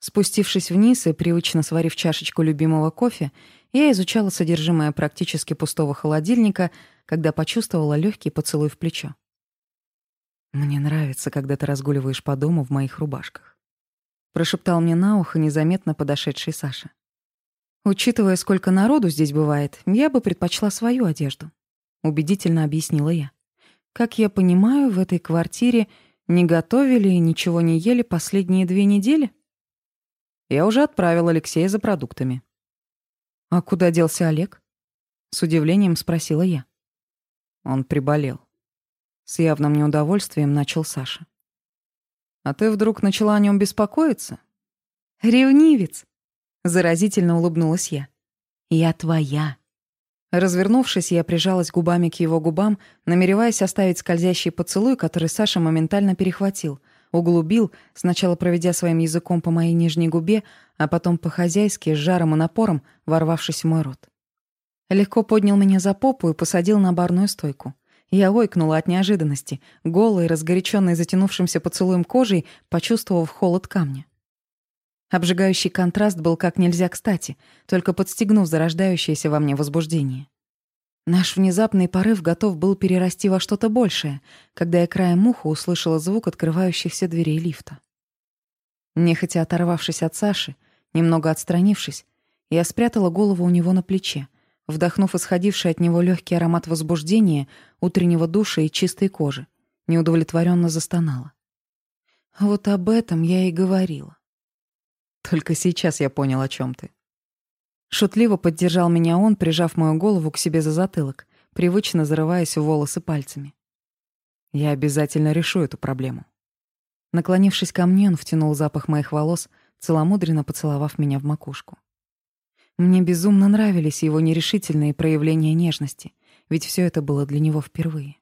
Спустившись вниз и привычно сварив чашечку любимого кофе, я изучала содержимое практически пустого холодильника, когда почувствовала легкий поцелуй в плечо. «Мне нравится, когда ты разгуливаешь по дому в моих рубашках», — прошептал мне на ухо незаметно подошедший Саша. «Учитывая, сколько народу здесь бывает, я бы предпочла свою одежду», — убедительно объяснила я. «Как я понимаю, в этой квартире не готовили и ничего не ели последние две недели?» Я уже отправил Алексея за продуктами. «А куда делся Олег?» — с удивлением спросила я. Он приболел. С явным неудовольствием начал Саша. «А ты вдруг начала о нем беспокоиться?» «Ревнивец!» — заразительно улыбнулась я. «Я твоя!» Развернувшись, я прижалась губами к его губам, намереваясь оставить скользящий поцелуй, который Саша моментально перехватил углубил, сначала проведя своим языком по моей нижней губе, а потом по-хозяйски, с жаром и напором, ворвавшись в мой рот. Легко поднял меня за попу и посадил на барную стойку. Я ойкнула от неожиданности, голой, разгоряченной затянувшимся поцелуем кожей, почувствовав холод камня. Обжигающий контраст был как нельзя кстати, только подстегнув зарождающееся во мне возбуждение. Наш внезапный порыв готов был перерасти во что-то большее, когда я краем уха услышала звук открывающихся дверей лифта. Нехотя оторвавшись от Саши, немного отстранившись, я спрятала голову у него на плече, вдохнув исходивший от него легкий аромат возбуждения, утреннего душа и чистой кожи, неудовлетворенно застонала. Вот об этом я и говорила. Только сейчас я понял, о чем ты. Шутливо поддержал меня он, прижав мою голову к себе за затылок, привычно зарываясь в волосы пальцами. «Я обязательно решу эту проблему». Наклонившись ко мне, он втянул запах моих волос, целомудренно поцеловав меня в макушку. Мне безумно нравились его нерешительные проявления нежности, ведь все это было для него впервые.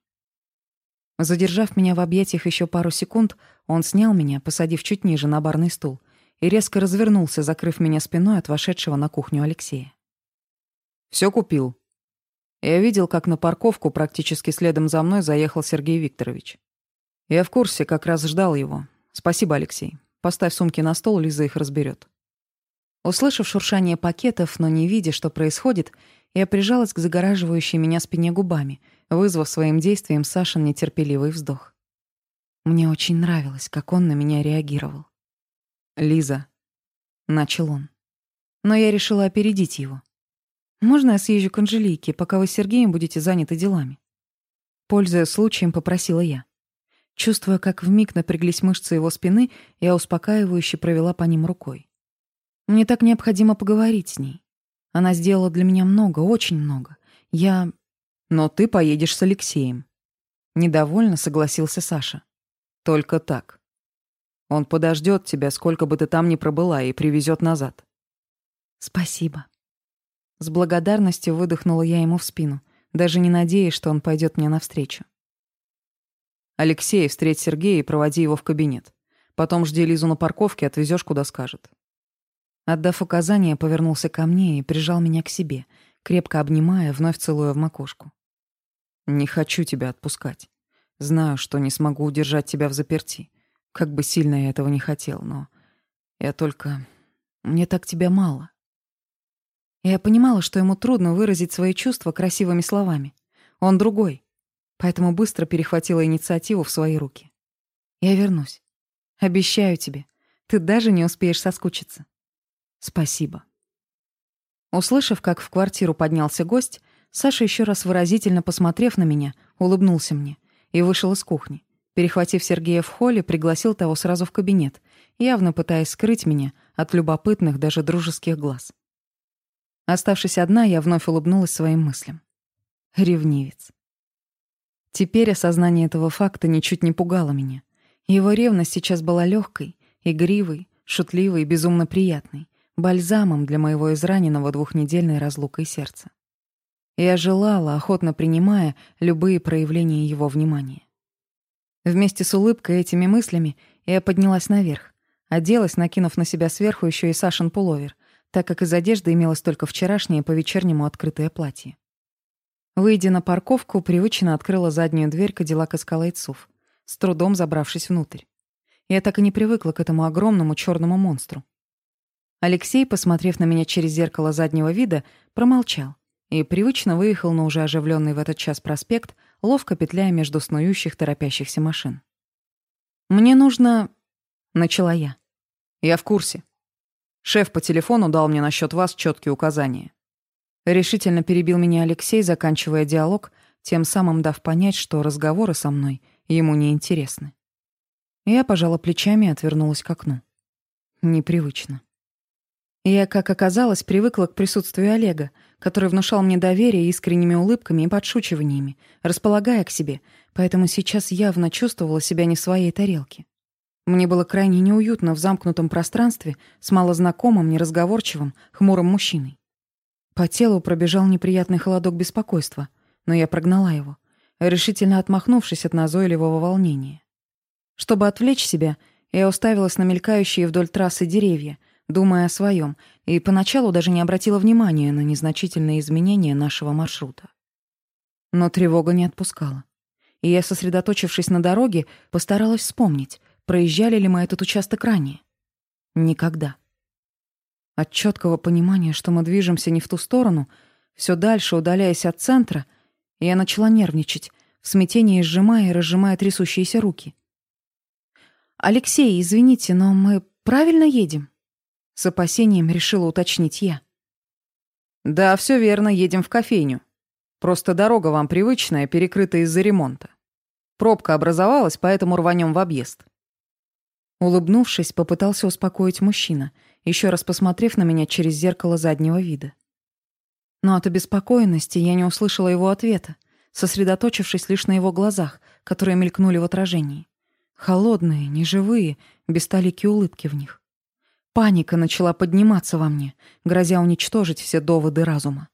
Задержав меня в объятиях еще пару секунд, он снял меня, посадив чуть ниже на барный стул, и резко развернулся, закрыв меня спиной от вошедшего на кухню Алексея. Все купил. Я видел, как на парковку практически следом за мной заехал Сергей Викторович. Я в курсе, как раз ждал его. Спасибо, Алексей. Поставь сумки на стол, Лиза их разберет. Услышав шуршание пакетов, но не видя, что происходит, я прижалась к загораживающей меня спине губами, вызвав своим действием Сашин нетерпеливый вздох. Мне очень нравилось, как он на меня реагировал. «Лиза», — начал он. Но я решила опередить его. «Можно я съезжу к Анжелике, пока вы с Сергеем будете заняты делами?» Пользуясь случаем, попросила я. Чувствуя, как вмиг напряглись мышцы его спины, я успокаивающе провела по ним рукой. Мне так необходимо поговорить с ней. Она сделала для меня много, очень много. Я... Но ты поедешь с Алексеем. Недовольно согласился Саша. Только так. Он подождет тебя, сколько бы ты там ни пробыла, и привезет назад». «Спасибо». С благодарностью выдохнула я ему в спину, даже не надеясь, что он пойдет мне навстречу. «Алексей, встреть Сергея и проводи его в кабинет. Потом жди Лизу на парковке, отвезешь куда скажет». Отдав указание, повернулся ко мне и прижал меня к себе, крепко обнимая, вновь целуя в макушку. «Не хочу тебя отпускать. Знаю, что не смогу удержать тебя в заперти, как бы сильно я этого не хотел, но... Я только... Мне так тебя мало. Я понимала, что ему трудно выразить свои чувства красивыми словами. Он другой. Поэтому быстро перехватила инициативу в свои руки. Я вернусь. Обещаю тебе. Ты даже не успеешь соскучиться. Спасибо. Услышав, как в квартиру поднялся гость, Саша, еще раз выразительно посмотрев на меня, улыбнулся мне и вышел из кухни. Перехватив Сергея в холле, пригласил того сразу в кабинет, явно пытаясь скрыть меня от любопытных, даже дружеских глаз. Оставшись одна, я вновь улыбнулась своим мыслям. Ревнивец. Теперь осознание этого факта ничуть не пугало меня. Его ревность сейчас была легкой, игривой, шутливой и безумно приятной, бальзамом для моего израненного двухнедельной разлукой сердца. Я желала, охотно принимая любые проявления его внимания. Вместе с улыбкой и этими мыслями я поднялась наверх. Оделась, накинув на себя сверху еще и Сашин пуловер, так как из одежды имелось только вчерашнее по-вечернему открытое платье. Выйдя на парковку, привычно открыла заднюю дверь Кадиллак Эскалайцов, с трудом забравшись внутрь. Я так и не привыкла к этому огромному черному монстру. Алексей, посмотрев на меня через зеркало заднего вида, промолчал и привычно выехал на уже оживленный в этот час проспект — ловко петляя между снующих торопящихся машин. «Мне нужно...» — начала я. «Я в курсе. Шеф по телефону дал мне насчет вас четкие указания». Решительно перебил меня Алексей, заканчивая диалог, тем самым дав понять, что разговоры со мной ему не интересны. Я пожала плечами и отвернулась к окну. Непривычно. Я, как оказалось, привыкла к присутствию Олега, который внушал мне доверие искренними улыбками и подшучиваниями, располагая к себе, поэтому сейчас явно чувствовала себя не в своей тарелке. Мне было крайне неуютно в замкнутом пространстве с малознакомым, неразговорчивым, хмурым мужчиной. По телу пробежал неприятный холодок беспокойства, но я прогнала его, решительно отмахнувшись от назойливого волнения. Чтобы отвлечь себя, я уставилась на мелькающие вдоль трассы деревья — думая о своем, и поначалу даже не обратила внимания на незначительные изменения нашего маршрута. Но тревога не отпускала. И я, сосредоточившись на дороге, постаралась вспомнить, проезжали ли мы этот участок ранее. Никогда. От четкого понимания, что мы движемся не в ту сторону, все дальше удаляясь от центра, я начала нервничать, в смятении сжимая и разжимая трясущиеся руки. «Алексей, извините, но мы правильно едем?» С опасением решила уточнить я. «Да, все верно, едем в кофейню. Просто дорога вам привычная, перекрыта из-за ремонта. Пробка образовалась, поэтому рванем в объезд». Улыбнувшись, попытался успокоить мужчина, еще раз посмотрев на меня через зеркало заднего вида. Но от обеспокоенности я не услышала его ответа, сосредоточившись лишь на его глазах, которые мелькнули в отражении. Холодные, неживые, без талики улыбки в них. Паника начала подниматься во мне, грозя уничтожить все доводы разума.